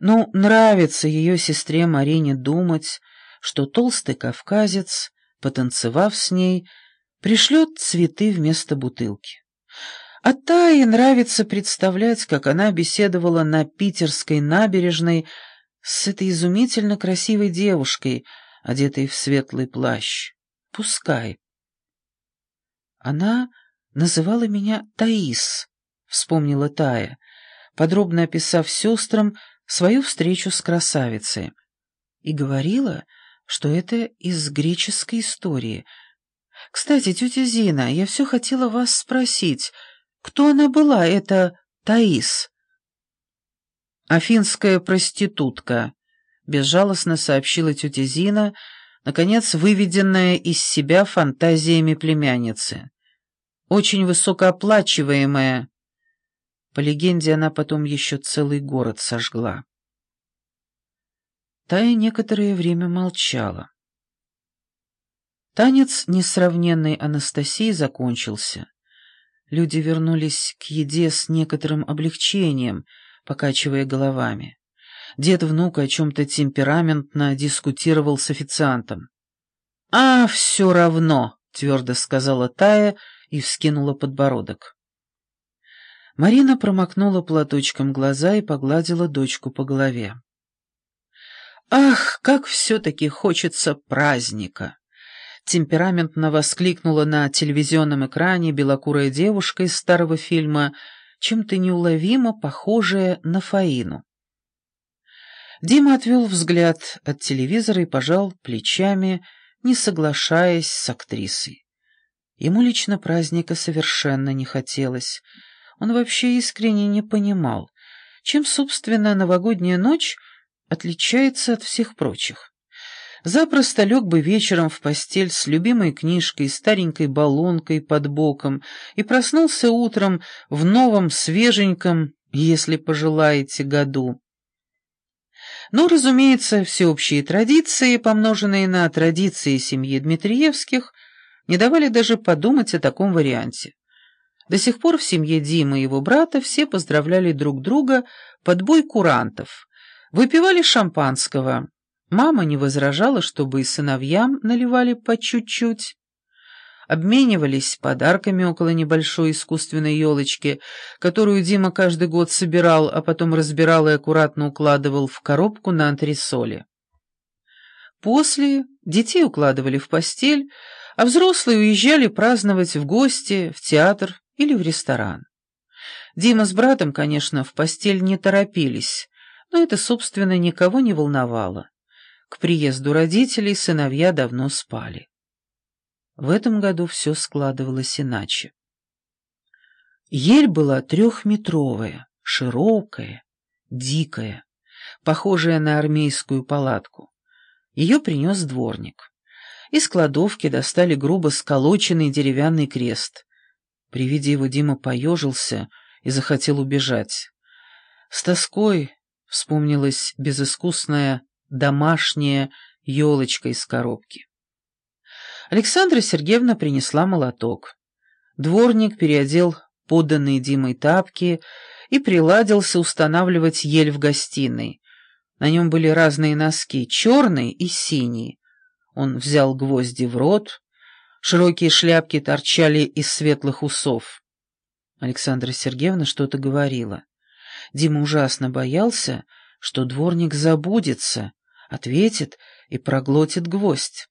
Ну, нравится ее сестре Марине думать, что толстый кавказец, потанцевав с ней, пришлет цветы вместо бутылки. А Тае нравится представлять, как она беседовала на питерской набережной с этой изумительно красивой девушкой, одетой в светлый плащ. Пускай. Она называла меня Таис, вспомнила Тая, подробно описав сестрам свою встречу с красавицей, и говорила, что это из греческой истории. Кстати, тетя Зина, я все хотела вас спросить, кто она была, эта Таис? Афинская проститутка, безжалостно сообщила тетя Зина, наконец выведенная из себя фантазиями племянницы. Очень высокооплачиваемая. По легенде, она потом еще целый город сожгла. Тая некоторое время молчала. Танец несравненной Анастасии закончился. Люди вернулись к еде с некоторым облегчением, покачивая головами. Дед внука о чем-то темпераментно дискутировал с официантом. «А, все равно», — твердо сказала Тая и вскинула подбородок. Марина промокнула платочком глаза и погладила дочку по голове. «Ах, как все-таки хочется праздника!» Темпераментно воскликнула на телевизионном экране белокурая девушка из старого фильма, чем-то неуловимо похожая на Фаину. Дима отвел взгляд от телевизора и пожал плечами, не соглашаясь с актрисой. Ему лично праздника совершенно не хотелось. Он вообще искренне не понимал, чем, собственно, новогодняя ночь отличается от всех прочих. Запросто лег бы вечером в постель с любимой книжкой, старенькой баллонкой под боком и проснулся утром в новом, свеженьком, если пожелаете, году. Но, разумеется, всеобщие традиции, помноженные на традиции семьи Дмитриевских, не давали даже подумать о таком варианте. До сих пор в семье Димы и его брата все поздравляли друг друга под бой курантов, выпивали шампанского. Мама не возражала, чтобы и сыновьям наливали по чуть-чуть. Обменивались подарками около небольшой искусственной елочки, которую Дима каждый год собирал, а потом разбирал и аккуратно укладывал в коробку на антресоле. После детей укладывали в постель, а взрослые уезжали праздновать в гости, в театр или в ресторан. Дима с братом, конечно, в постель не торопились, но это, собственно, никого не волновало. К приезду родителей сыновья давно спали. В этом году все складывалось иначе. Ель была трехметровая, широкая, дикая, похожая на армейскую палатку. Ее принес дворник. Из кладовки достали грубо сколоченный деревянный крест. При виде его Дима поежился и захотел убежать. С тоской вспомнилась безыскусная домашняя елочка из коробки. Александра Сергеевна принесла молоток. Дворник переодел поданные Димой тапки и приладился устанавливать ель в гостиной. На нем были разные носки, черные и синие. Он взял гвозди в рот, широкие шляпки торчали из светлых усов. Александра Сергеевна что-то говорила. Дима ужасно боялся, что дворник забудется, ответит и проглотит гвоздь.